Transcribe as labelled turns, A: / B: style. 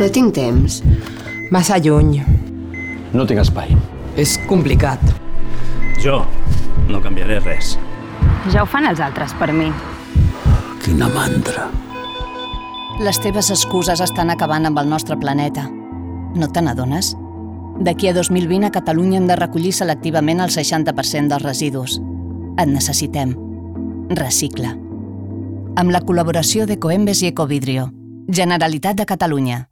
A: No tinc temps.
B: Massa lluny.
C: No tinc espai.
B: És complicat.
D: Jo no canviaré res.
E: Ja ho fan els altres per mi.
C: Quina mandra.
F: Les teves excuses estan acabant amb el nostre planeta. No te n'adones? D'aquí a 2020 a Catalunya hem de recollir selectivament el 60% dels residus. Et necessitem. Recicla. Amb la col·laboració de Coembes i Ecovidrio. Generalitat de Catalunya.